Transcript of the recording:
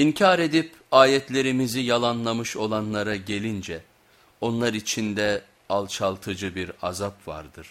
İnkar edip ayetlerimizi yalanlamış olanlara gelince onlar içinde alçaltıcı bir azap vardır.